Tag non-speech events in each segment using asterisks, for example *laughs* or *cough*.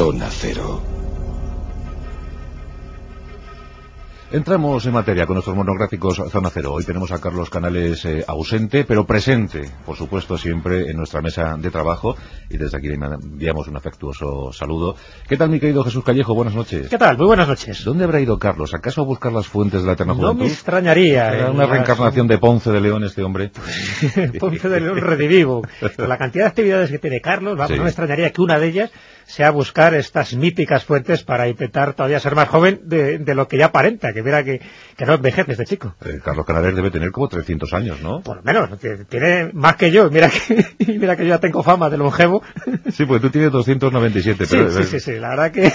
Zona Cero. Entramos en materia con nuestros monográficos Zona Cero. Hoy tenemos a Carlos Canales eh, ausente, pero presente, por supuesto, siempre en nuestra mesa de trabajo. Y desde aquí le enviamos un afectuoso saludo. ¿Qué tal, mi querido Jesús Callejo? Buenas noches. ¿Qué tal? Muy buenas noches. ¿Dónde habrá ido Carlos? ¿Acaso a buscar las fuentes de la eterna No me extrañaría. ¿Era una reencarnación de Ponce de León este hombre? *laughs* Ponce de León redivivo. La cantidad de actividades que tiene Carlos, vamos, no me extrañaría que una de ellas sea buscar estas míticas fuentes para intentar todavía ser más joven de, de lo que ya aparenta, que mira que, que no envejece este chico. Eh, Carlos Canales debe tener como 300 años, ¿no? Por lo menos, tiene más que yo, mira que, *laughs* mira que yo ya tengo fama de longevo. Sí, porque tú tienes 297. Sí, pero, sí, sí, sí, la verdad que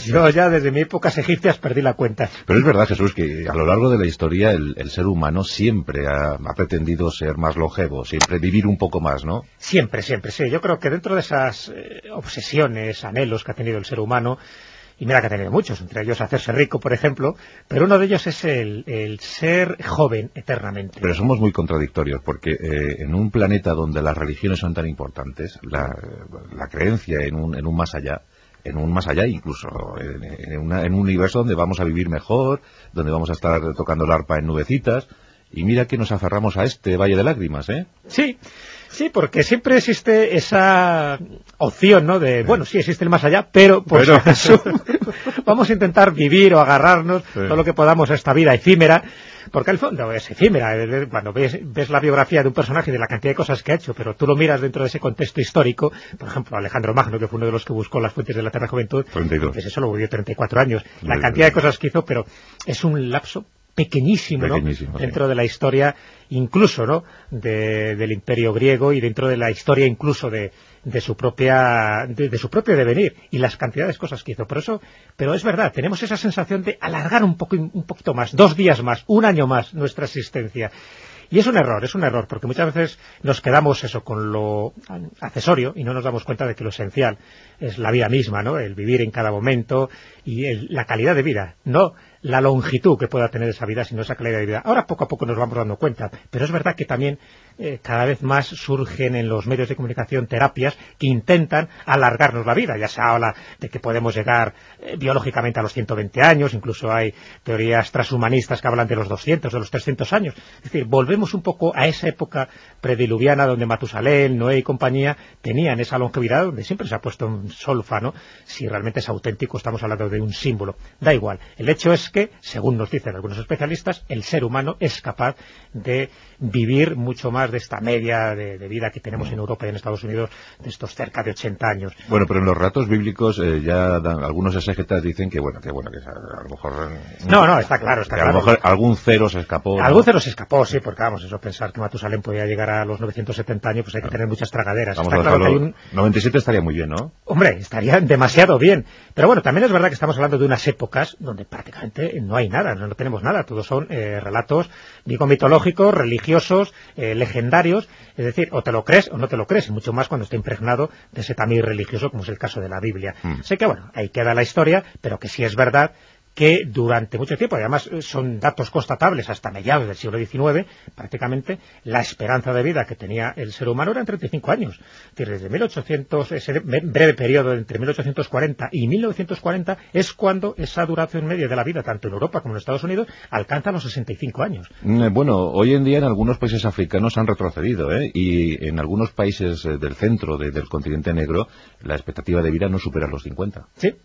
*laughs* yo ya desde mi épocas egipcias perdí la cuenta. Pero es verdad, Jesús, que a lo largo de la historia el, el ser humano siempre ha, ha, pretendido ser más longevo, siempre vivir un poco más, ¿no? Siempre, siempre, sí. Yo creo que dentro de esas eh, obsesiones, anhelos que ha tenido el ser humano, y mira que ha tenido muchos, entre ellos hacerse rico, por ejemplo, pero uno de ellos es el, el ser joven eternamente. Pero somos muy contradictorios, porque eh, en un planeta donde las religiones son tan importantes, la, la creencia en un, en un más allá, en un más allá, incluso en, en, una, en un universo donde vamos a vivir mejor, donde vamos a estar tocando el arpa en nubecitas, y mira que nos aferramos a este valle de lágrimas, ¿eh? Sí, Sí, porque siempre existe esa opción, ¿no? De, bueno, sí existe el más allá, pero por pero... Acaso, *laughs* vamos a intentar vivir o agarrarnos sí. todo lo que podamos a esta vida efímera, porque al fondo es efímera. Cuando ves, ves, la biografía de un personaje y de la cantidad de cosas que ha hecho, pero tú lo miras dentro de ese contexto histórico, por ejemplo, Alejandro Magno, que fue uno de los que buscó las fuentes de la Eterna Juventud, 32. pues eso lo vivió 34 años. La cantidad de cosas que hizo, pero es un lapso pequeñísimo, ¿no? pequeñísimo dentro sí. de la historia incluso ¿no? De, del imperio griego y dentro de la historia incluso de, de su propia de, de, su propio devenir y las cantidades de cosas que hizo por eso pero es verdad tenemos esa sensación de alargar un poco un poquito más dos días más un año más nuestra existencia y es un error, es un error, porque muchas veces nos quedamos eso con lo accesorio y no nos damos cuenta de que lo esencial es la vida misma, ¿no? El vivir en cada momento y el, la calidad de vida, no la longitud que pueda tener esa vida, sino esa calidad de vida. Ahora poco a poco nos vamos dando cuenta, pero es verdad que también eh, cada vez más surgen en los medios de comunicación terapias que intentan alargarnos la vida, ya se habla de que podemos llegar eh, biológicamente a los 120 años, incluso hay teorías transhumanistas que hablan de los 200, de los 300 años. Es decir, volvemos un poco a esa época prediluviana donde Matusalén, Noé y compañía tenían esa longevidad, donde siempre se ha puesto un solfa, ¿no? Si realmente es auténtico, estamos hablando de un símbolo. Da igual. El hecho es que, según nos dicen algunos especialistas, el ser humano es capaz de vivir mucho más de esta media de, de vida que tenemos en Europa y en Estados Unidos de estos cerca de 80 años. Bueno, pero en los ratos bíblicos eh, ya dan, algunos exégetas dicen que bueno, que bueno, que a, lo mejor... No, no, está claro, está que claro. a lo mejor algún cero se escapó. Algún cero se escapó, sí, porque vamos, eso pensar que Matusalén podía llegar a los 970 años, pues hay que tener muchas tragaderas. Vamos está a claro que hay un... 97 estaría muy bien, ¿no? Hombre, estaría demasiado bien. Pero bueno, también es verdad que estamos hablando de unas épocas donde prácticamente no hay nada, no tenemos nada, todos son eh, relatos, digo, mitológicos, religiosos, eh, legendarios, es decir, o te lo crees o no te lo crees, y mucho más cuando está impregnado de ese tamiz religioso como es el caso de la Biblia. Mm. Sé que, bueno, ahí queda la historia, pero que sí es verdad que durante mucho tiempo, además son datos constatables hasta mediados del siglo XIX, prácticamente la esperanza de vida que tenía el ser humano era en 35 años. Es decir, desde 1800, ese breve periodo entre 1840 y 1940 es cuando esa duración media de la vida, tanto en Europa como en Estados Unidos, alcanza los 65 años. Bueno, hoy en día en algunos países africanos han retrocedido, ¿eh? y en algunos países del centro de, del continente negro la expectativa de vida no supera los 50. Sí,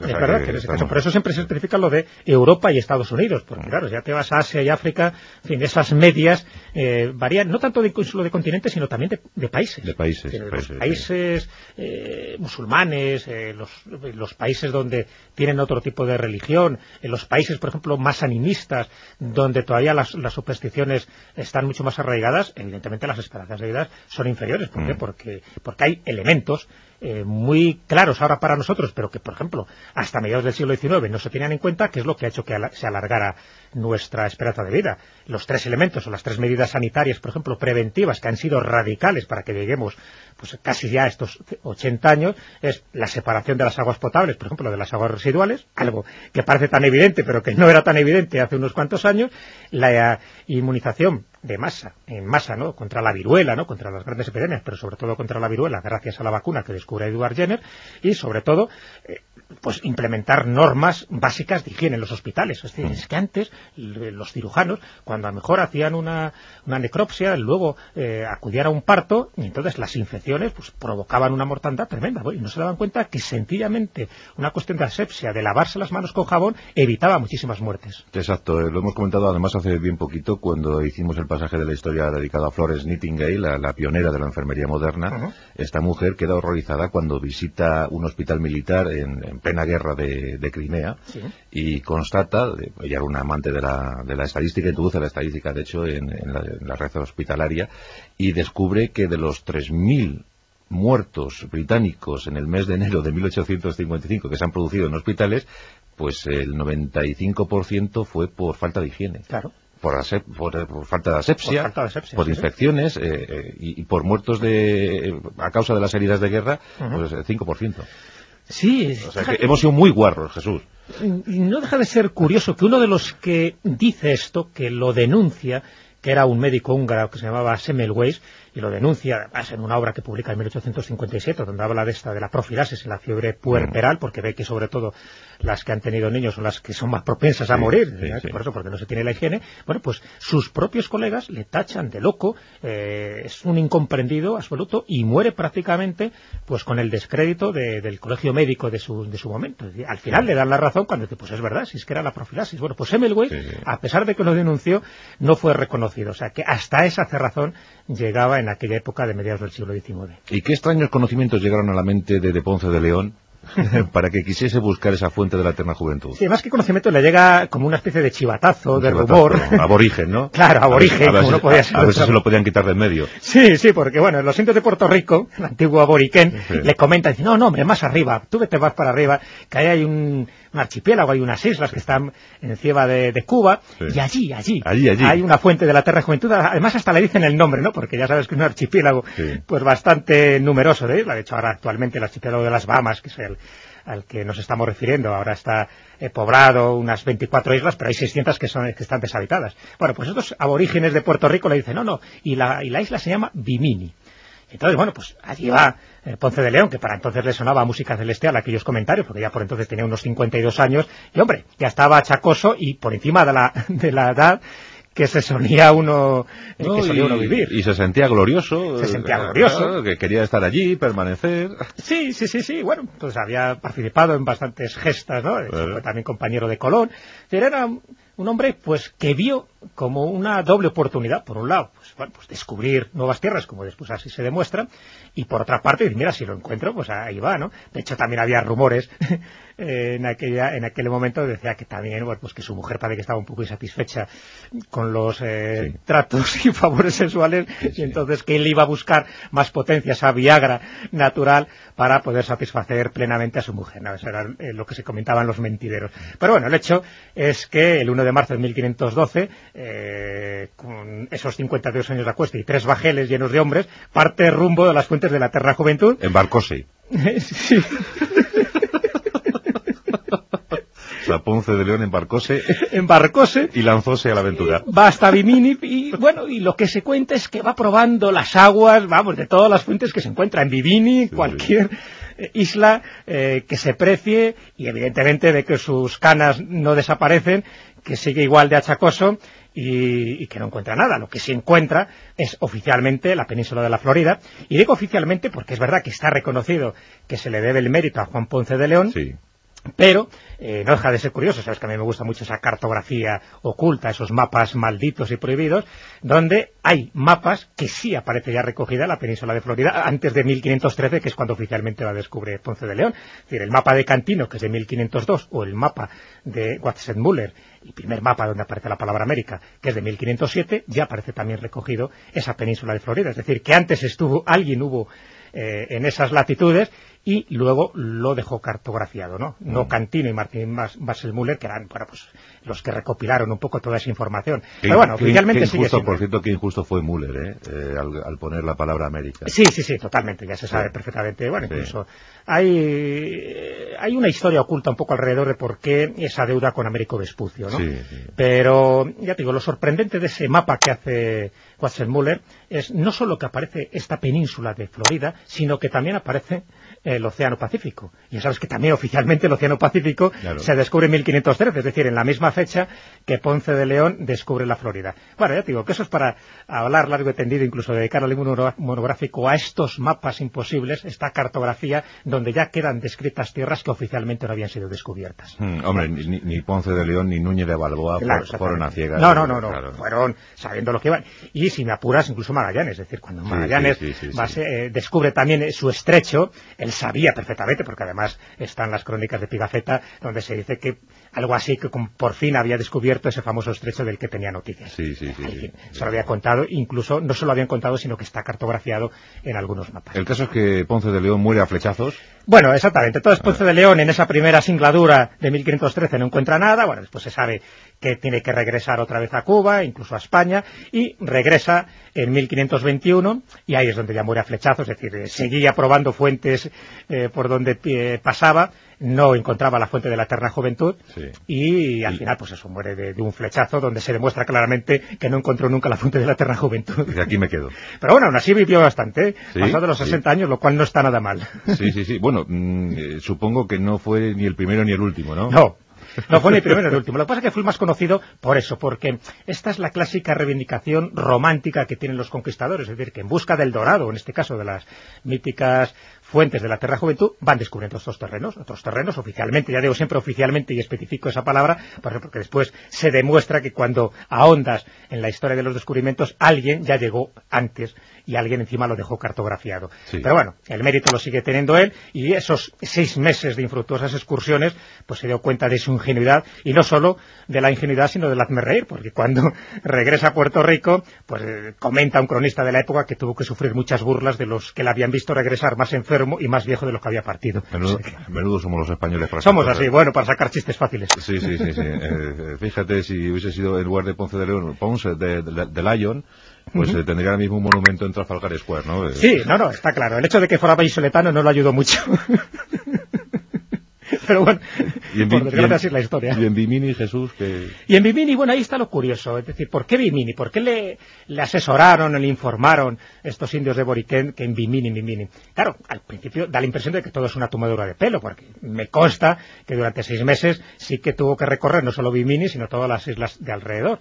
es verdad que en ese caso, por eso siempre se especifica lo de Europa y Estados Unidos, porque claro, ya te vas a Asia y África, en fin, esas medias eh, varían, no tanto de, solo de continentes, sino también de, de países. De países. De países, los países eh, musulmanes, eh, los, los, países donde tienen otro tipo de religión, en los países, por ejemplo, más animistas, donde todavía las, las supersticiones están mucho más arraigadas, evidentemente las esperanzas de vida son inferiores. ¿Por qué? Mm. Porque, porque hay elementos eh, muy claros ahora para nosotros, pero que, por ejemplo, hasta mediados del siglo XIX no se tenían en cuenta, que es lo que ha hecho que se alargara nuestra esperanza de vida. Los tres elementos o las tres medidas sanitarias, por ejemplo, preventivas, que han sido radicales para que lleguemos pues casi ya a estos 80 años, es la separación de las aguas potables, por ejemplo, de las aguas residuales, algo que parece tan evidente, pero que no era tan evidente hace unos cuantos años, la inmunización de masa, en masa, ¿no? Contra la viruela, ¿no? Contra las grandes epidemias, pero sobre todo contra la viruela, gracias a la vacuna que descubre Edward Jenner, y sobre todo, eh, pues implementar normas básicas de higiene en los hospitales. Es decir, es que antes los cirujanos, cuando a lo mejor hacían una, una necropsia, luego eh, acudían a un parto, y entonces las infecciones pues provocaban una mortandad tremenda, y no se daban cuenta que sencillamente una cuestión de asepsia, de lavarse las manos con jabón, evitaba muchísimas muertes. Exacto, eh, lo hemos comentado además hace bien poquito cuando hicimos el pasaje de la historia dedicado a Florence Nightingale, la, pionera de la enfermería moderna. Esta mujer queda horrorizada cuando visita un hospital militar en plena guerra de, Crimea y constata, ella era una amante de la, de la estadística, introduce la estadística de hecho en, la, red hospitalaria y descubre que de los 3.000 muertos británicos en el mes de enero de 1855 que se han producido en hospitales, pues el 95% fue por falta de higiene. Claro. Por, falta de asepsia, por, infecciones eh, eh, y, por muertos de a causa de las heridas de guerra, pues el 5%. Sí. O sea, que hemos sido muy guarros, Jesús. No deja de ser curioso que uno de los que dice esto, que lo denuncia, que era un médico húngaro que se llamaba Semmelweis, y lo denuncia, además en una obra que publica en 1857, donde habla de esta, de la profilaxis y la fiebre puerperal, mm. porque ve que sobre todo las que han tenido niños son las que son más propensas a morir, por eso, porque no se tiene la higiene, bueno, pues sus propios colegas le tachan de loco, eh, es un incomprendido absoluto, y muere prácticamente pues con el descrédito del colegio médico de su, de su momento. Al final le dan la razón cuando dice, pues es verdad, si es que era la profilaxis. Bueno, pues Semmelweis, a pesar de que lo denunció, no fue reconocido, o sea que hasta esa cerrazón llegaba en aquella época de mediados del siglo XIX. ¿Y qué extraños conocimientos llegaron a la mente de, de Ponce de León *laughs* para que quisiese buscar esa fuente de la eterna juventud. Sí, más que conocimiento le llega como una especie de chivatazo, de rumor. Aborigen, ¿no? *laughs* claro, aborigen, a ver, podía A ver si se lo podían quitar de en medio. Sí, sí, porque bueno, los indios de Puerto Rico, el antiguo aborigen, le comentan, dicen, no, no, hombre, más arriba, tú vete más para arriba, que ahí hay un, archipiélago, hay unas islas que están encima de, de Cuba, y allí, allí, allí, hay una fuente de la eterna juventud, además hasta le dicen el nombre, ¿no? Porque ya sabes que es un archipiélago, pues bastante numeroso de islas, de hecho ahora actualmente el archipiélago de las Bahamas, que es el al que nos estamos refiriendo. Ahora está eh, poblado unas 24 islas, pero hay 600 que, son, que están deshabitadas. Bueno, pues estos aborígenes de Puerto Rico le dicen, no, no, y la, y la isla se llama Bimini. Entonces, bueno, pues allí va el Ponce de León, que para entonces le sonaba música celestial aquellos comentarios, porque ya por entonces tenía unos 52 años, y hombre, ya estaba chacoso y por encima de la, *laughs* de la edad que se solía uno, eh, que solía uno vivir. Y se sentía glorioso. Se sentía glorioso. que quería estar allí, permanecer. Sí, sí, sí, sí. Bueno, pues había participado en bastantes gestas, ¿no? Fue también compañero de Colón. Era un hombre, pues, que vio como una doble oportunidad, por un lado, pues, bueno, pues descubrir nuevas tierras, como después así se demuestra, y por otra parte, mira, si lo encuentro, pues ahí va, ¿no? De hecho, también había rumores *laughs* en aquella en aquel momento decía que también bueno, pues que su mujer parece que estaba un poco insatisfecha con los eh, tratos y favores sexuales y entonces que él iba a buscar más potencia, esa Viagra natural para poder satisfacer plenamente a su mujer. ¿no? Eso era eh, lo que se comentaban los mentideros. Pero bueno, el hecho es que el 1 de marzo de 1512, eh, con esos 52 años de acuesta y tres bajeles llenos de hombres, parte rumbo de las fuentes de la Terra Juventud. Embarcóse. sí. *laughs* La Ponce de León embarcóse, embarcóse y lanzóse a la aventura. Va hasta Bimini y bueno, y lo que se cuenta es que va probando las aguas, vamos, de todas las fuentes que se encuentran en Bimini, cualquier eh, isla eh, que se precie y evidentemente de que sus canas no desaparecen, que sigue igual de achacoso y, y, que no encuentra nada. Lo que sí encuentra es oficialmente la península de la Florida. Y digo oficialmente porque es verdad que está reconocido que se le debe el mérito a Juan Ponce de León. Sí. Pero eh, no deja de ser curioso, sabes que a mí me gusta mucho esa cartografía oculta, esos mapas malditos y prohibidos, donde hay mapas que sí aparece ya recogida la península de Florida antes de 1513, que es cuando oficialmente la descubre Ponce de León. Es decir, el mapa de Cantino, que es de 1502, o el mapa de Watson-Muller, el primer mapa donde aparece la palabra América, que es de 1507, ya aparece también recogido esa península de Florida. Es decir, que antes estuvo, alguien hubo eh, en esas latitudes y luego lo dejó cartografiado, ¿no? No mm. Cantino y Martín Basselmüller, que eran, bueno, pues los que recopilaron un poco toda esa información. Pero bueno, oficialmente sigue siendo. Por cierto, que injusto fue Müller, ¿eh? eh al, poner la palabra América. Sí, sí, sí, totalmente, ya se sabe perfectamente. Bueno, incluso hay, hay una historia oculta un poco alrededor de por qué esa deuda con Américo Vespucio, ¿no? Pero, ya te digo, lo sorprendente de ese mapa que hace Watson-Müller es no solo que aparece esta península de Florida, sino que también aparece el Océano Pacífico. Y ya sabes que también oficialmente el Océano Pacífico se descubre en 1513, es decir, en la misma fecha que Ponce de León descubre la Florida. Bueno, ya te digo que eso es para hablar largo y tendido, incluso dedicar al monográfico a estos mapas imposibles, esta cartografía donde ya quedan descritas tierras que oficialmente no habían sido descubiertas. Hmm, hombre, ni, Ponce de León ni Núñez de Balboa fueron a ciegas. No, no, no, no. fueron sabiendo lo que iban. Y si me apuras, incluso Magallanes, es decir, cuando Magallanes eh, descubre también su estrecho, él sabía perfectamente, porque además están las crónicas de Pigafetta, donde se dice que algo así que por fin había descubierto ese famoso estrecho del que tenía noticias. Sí, sí, sí. se lo había contado, incluso no se lo habían contado, sino que está cartografiado en algunos mapas. El caso es que Ponce de León muere a flechazos. Bueno, exactamente. Entonces Ponce de León en esa primera singladura de 1513 no encuentra nada. Bueno, después se sabe que tiene que regresar otra vez a Cuba, incluso a España, y regresa en 1521, y ahí es donde ya muere a flechazos, es decir, eh, seguía probando fuentes eh, por donde eh, pasaba, no encontraba la fuente de la eterna juventud y al final pues eso muere de, un flechazo donde se demuestra claramente que no encontró nunca la fuente de la eterna juventud. Y aquí me quedo. *laughs* Pero bueno, aún así vivió bastante, ¿eh? pasado los 60 años, lo cual no está nada mal. Sí, sí, sí. Bueno, mm, supongo que no fue ni el primero ni el último, ¿no? No, *laughs* no fue ni primero ni último. Lo que pasa es que fue más conocido por eso, porque esta es la clásica reivindicación romántica que tienen los conquistadores, es decir, que en busca del dorado, en este caso de las míticas fuentes de la Terra Juventud van descubriendo estos terrenos, otros terrenos oficialmente, ya digo siempre oficialmente y especifico esa palabra, porque después se demuestra que cuando ahondas en la historia de los descubrimientos, alguien ya llegó antes y alguien encima lo dejó cartografiado. Pero bueno, el mérito lo sigue teniendo él y esos seis meses de infructuosas excursiones, pues se dio cuenta de su ingenuidad y no solo de la ingenuidad, sino del hazme reír, porque cuando *laughs* regresa a Puerto Rico, pues eh, comenta un cronista de la época que tuvo que sufrir muchas burlas de los que le habían visto regresar más enfermo y más viejo de lo que había partido. Menudo, somos los españoles para Somos así, bueno, para sacar chistes fáciles. Sí, sí, sí. *laughs* Eh, fíjate, si hubiese sido en lugar de Ponce de León, Ponce de, de, Lyon, pues eh, tendría ahora mismo un monumento en Trafalgar Square, ¿no? Sí, no, no, está claro. El hecho de que fuera vallisoletano no lo ayudó mucho. *laughs* Pero bueno, *laughs* y en, por desgracia la historia. Y en Bimini, Jesús, que... Y en Bimini, bueno, ahí está lo curioso. Es decir, ¿por qué Bimini? ¿Por qué le, le asesoraron o le informaron estos indios de Boriquén que en Bimini, Bimini? Claro, al principio da la impresión de que todo es una tomadura de pelo, porque me consta que durante seis meses sí que tuvo que recorrer no solo Bimini, sino todas las islas de alrededor.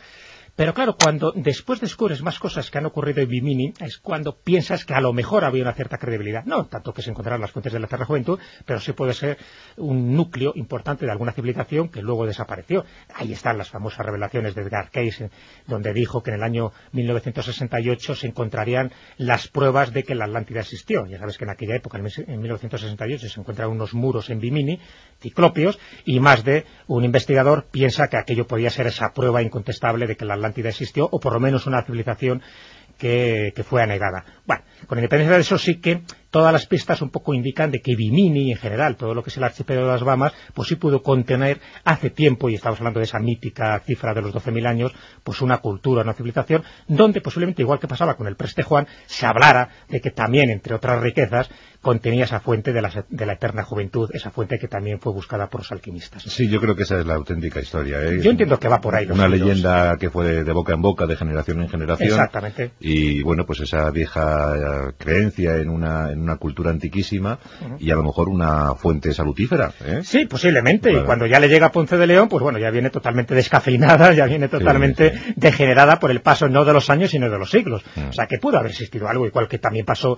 Pero claro, cuando después descubres más cosas que han ocurrido en Bimini, es cuando piensas que a lo mejor había una cierta credibilidad. No tanto que se encontraran las fuentes de la Tierra Juventud, pero sí puede ser un núcleo importante de alguna civilización que luego desapareció. Ahí están las famosas revelaciones de Edgar Cayce, donde dijo que en el año 1968 se encontrarían las pruebas de que la Atlántida existió. Ya sabes que en aquella época, en 1968, se encuentran unos muros en Bimini, ciclopios, y más de un investigador piensa que aquello podía ser esa prueba incontestable de que la existió, o por lo menos una civilización que, que fue anegada. Bueno, con independencia de eso sí que todas las pistas un poco indican de que Bimini, en general, todo lo que es el archipiélago de las Bahamas, pues sí pudo contener hace tiempo, y estamos hablando de esa mítica cifra de los 12.000 años, pues una cultura, una civilización, donde posiblemente, igual que pasaba con el Preste Juan, se hablara de que también, entre otras riquezas, contenía esa fuente de la, eterna juventud, esa fuente que también fue buscada por los alquimistas. Sí, yo creo que esa es la auténtica historia. ¿eh? Yo entiendo que va por ahí. una leyenda que fue de, boca en boca, de generación en generación. Exactamente. Y bueno, pues esa vieja eh, creencia en una, en una cultura antiquísima y a lo mejor una fuente salutífera. ¿eh? Sí, posiblemente. Y cuando ya le llega a Ponce de León, pues bueno, ya viene totalmente descafeinada, *laughs* ya viene totalmente degenerada por el paso no de los años, sino de los siglos. Mm. O sea, que pudo haber existido algo, igual que también pasó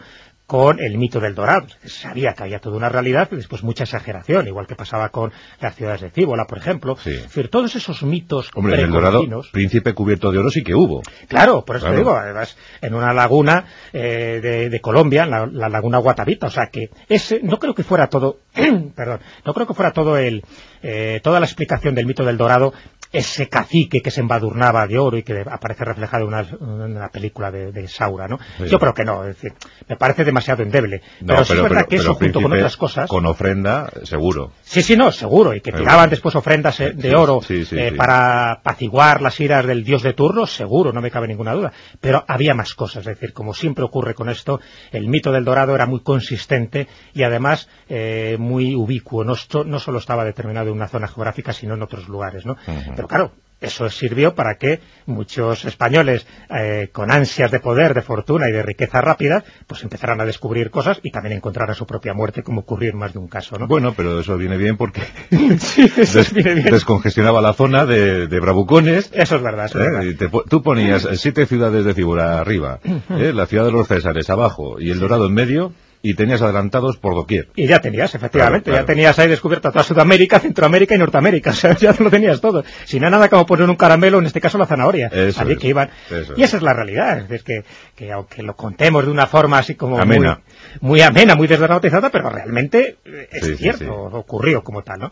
con el mito del Dorado. Sabía que había toda una realidad y después mucha exageración, igual que pasaba con las ciudades de Cíbola, por ejemplo. Es decir, todos esos mitos Hombre, el Dorado, príncipe cubierto de oro sí que hubo. Claro, por eso te digo, además, en una laguna eh, de, Colombia, la, laguna Guatavita, o sea que ese, no creo que fuera todo, *clears throat* perdón, no creo que fuera todo el, eh, toda la explicación del mito del Dorado ese cacique que se embadurnaba de oro y que aparece reflejado en una, película de, Saura, ¿no? Yo creo que no, es decir, me parece demasiado endeble. pero, sí es verdad que eso junto con otras cosas... Con ofrenda, seguro. Sí, sí, no, seguro, y que tiraban después ofrendas eh, de oro eh, para apaciguar las iras del dios de turno, seguro, no me cabe ninguna duda. Pero había más cosas, es decir, como siempre ocurre con esto, el mito del dorado era muy consistente y además eh, muy ubicuo, no, no solo estaba determinado en una zona geográfica, sino en otros lugares, ¿no? Pero claro, eso sirvió para que muchos españoles eh, con ansias de poder, de fortuna y de riqueza rápida, pues empezaran a descubrir cosas y también encontraran su propia muerte, como ocurrió en más de un caso, ¿no? Bueno, pero eso viene bien porque *laughs* descongestionaba la zona de, bravucones. Eso es verdad. ¿eh? tú ponías siete ciudades de figura arriba, ¿eh? la ciudad de los Césares abajo y el Dorado en medio, y tenías adelantados por doquier. Y ya tenías, efectivamente, ya tenías ahí descubierta toda Sudamérica, Centroamérica y Norteamérica, *laughs* o sea, ya lo tenías todo. Si no nada como poner un caramelo, en este caso la zanahoria. Eso que iban. y esa es la realidad, es decir, que, aunque lo contemos de una forma así como amena. Muy, amena, muy desdramatizada, pero realmente eh, es cierto, ocurrió como tal, ¿no?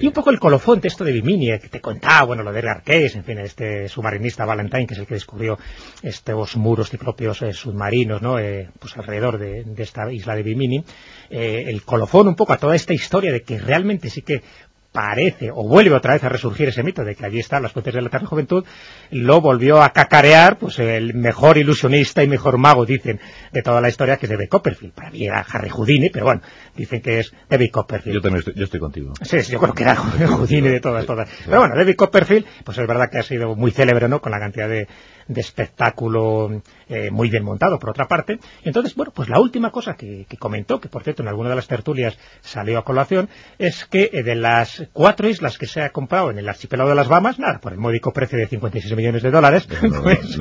Y un poco el colofón, esto de Bimini, eh, que te contaba, bueno, lo de Cayce, en fin, este submarinista Valentine, que es el que descubrió estos muros ciclopios eh, submarinos, ¿no? pues alrededor de, de esta isla de Bimini, eh, el colofón un poco a toda esta historia de que realmente sí que parece, o vuelve otra vez a resurgir ese mito de que allí están las fuentes de la eterna juventud, lo volvió a cacarear pues el mejor ilusionista y mejor mago, dicen, de toda la historia, que es David Copperfield. Para mí era Harry Houdini, pero bueno, dicen que es David Copperfield. Yo también estoy, yo estoy contigo. Sí, yo creo que era *laughs* Houdini de todas, todas. Pero bueno, David Copperfield, pues es verdad que ha sido muy célebre, ¿no?, con la cantidad de, de espectáculo eh, muy bien montado, por otra parte. Entonces, bueno, pues la última cosa que, comentó, que por cierto en alguna de las tertulias salió a colación, es que eh, de las cuatro islas que se ha comprado en el archipiélago de las Bahamas, nada, por el módico precio de 56 millones de dólares. No, pues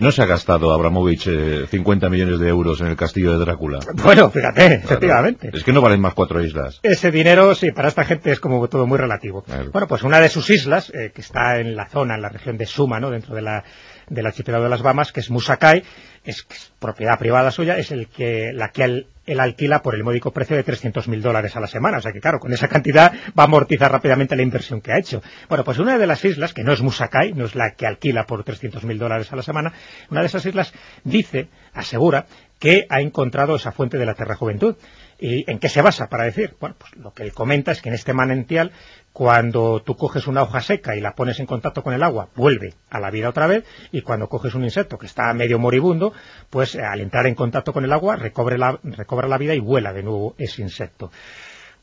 no, se ha gastado Abramovich 50 eh, millones de euros en el castillo de Drácula. Bueno, fíjate, efectivamente. Es que no valen más cuatro islas. Ese dinero, sí, para esta gente es como todo muy relativo. Bueno, pues una de sus islas, que está en la zona, en la región de Suma, ¿no? dentro de la del archipiélago de las Bahamas, que es Musakai, es, propiedad privada suya, es el que la que él, alquila por el módico precio de 300.000 dólares a la semana. O sea que, claro, con esa cantidad va a amortizar rápidamente la inversión que ha hecho. Bueno, pues una de las islas, que no es Musakai, no es la que alquila por 300.000 dólares a la semana, una de esas islas dice, asegura, que ha encontrado esa fuente de la Terra Juventud. ¿Y en qué se basa para decir? Bueno, pues lo que él comenta es que en este manantial cuando tú coges una hoja seca y la pones en contacto con el agua, vuelve a la vida otra vez, y cuando coges un insecto que está medio moribundo, pues eh, al entrar en contacto con el agua recobra la vida y vuela de nuevo ese insecto.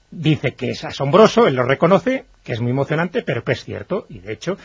Dice que es asombroso, él lo reconoce, que es muy emocionante, pero que es cierto, y de hecho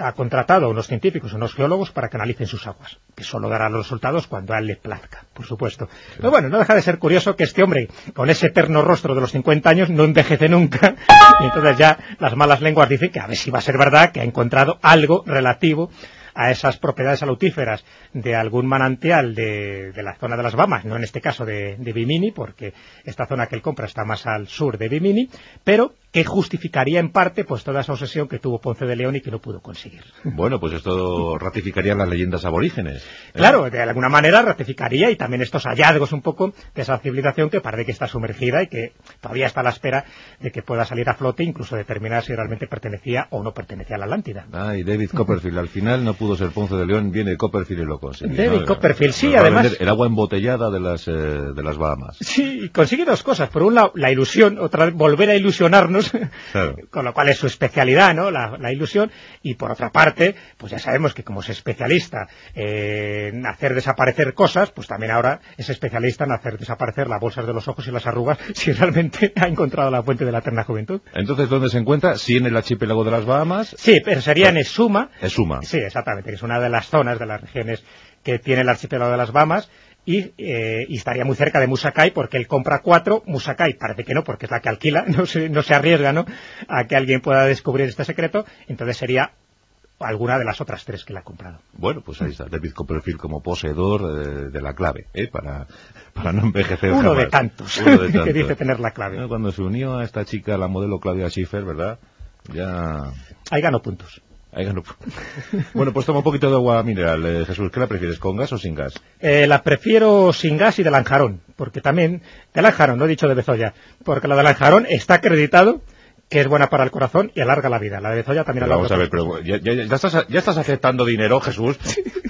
ha contratado a unos científicos, a unos geólogos para que analicen sus aguas, que solo dará los resultados cuando a él le plazca, por supuesto. Pero bueno, no deja de ser curioso que este hombre, con ese eterno rostro de los 50 años, no envejece nunca, *laughs* y entonces ya las malas lenguas dicen que a ver si va a ser verdad que ha encontrado algo relativo a esas propiedades salutíferas de algún manantial de, la zona de las Bahamas, no en este caso de, de, Bimini, porque esta zona que él compra está más al sur de Bimini, pero que justificaría en parte pues toda esa obsesión que tuvo Ponce de León y que no pudo conseguir. Bueno, pues esto ratificaría las leyendas aborígenes. ¿eh? Claro, de alguna manera ratificaría y también estos hallazgos un poco de esa civilización que parece que está sumergida y que todavía está a la espera de que pueda salir a flote, incluso determinar si realmente pertenecía o no pertenecía a la Atlántida. Ah, y David Copperfield, al final no pudo ser Ponce de León, viene Copperfield y lo consigue. David Copperfield, sí, además... El agua embotellada de las, eh, de las Bahamas. Sí, consigue dos cosas. Por un lado, la ilusión, otra vez volver a ilusionarnos *laughs* *laughs* con lo cual es su especialidad, ¿no? La, ilusión, y por otra parte, pues ya sabemos que como es especialista en hacer desaparecer cosas, pues también ahora es especialista en hacer desaparecer las bolsas de los ojos y las arrugas *laughs* si realmente ha encontrado la fuente de la eterna juventud. Entonces, ¿dónde se encuentra? ¿Sí en el archipiélago de las Bahamas? Sí, pero sería en Esuma. Esuma. Sí, exactamente, que es una de las zonas de las regiones que tiene el archipiélago de las Bahamas eh, y, estaría muy cerca de Musakai porque él compra cuatro, Musakai parece que no porque es la que alquila, *laughs* no se, no se arriesga ¿no? a que alguien pueda descubrir este secreto, entonces sería alguna de las otras tres que le ha comprado. Bueno, pues ahí está David Copperfield como poseedor de, la clave, ¿eh? para, para no envejecer Uno de tantos, Uno de *laughs* tantos. que dice tener la clave. Cuando se unió a esta chica, la modelo Claudia Schiffer, ¿verdad? Ya... Ahí ganó puntos. *laughs* Bueno, pues toma un poquito de agua mineral. Eh, Jesús, ¿qué la prefieres, con gas o sin gas? Eh, la prefiero sin gas y de lanjarón, porque también, de lanjarón, no he dicho de bezoya, porque la de lanjarón está acreditado que es buena para el corazón y alarga la vida. La de Bezoya también alarga vamos a ver, pero ya, ya- ya estás, ya estás aceptando dinero, Jesús. *laughs*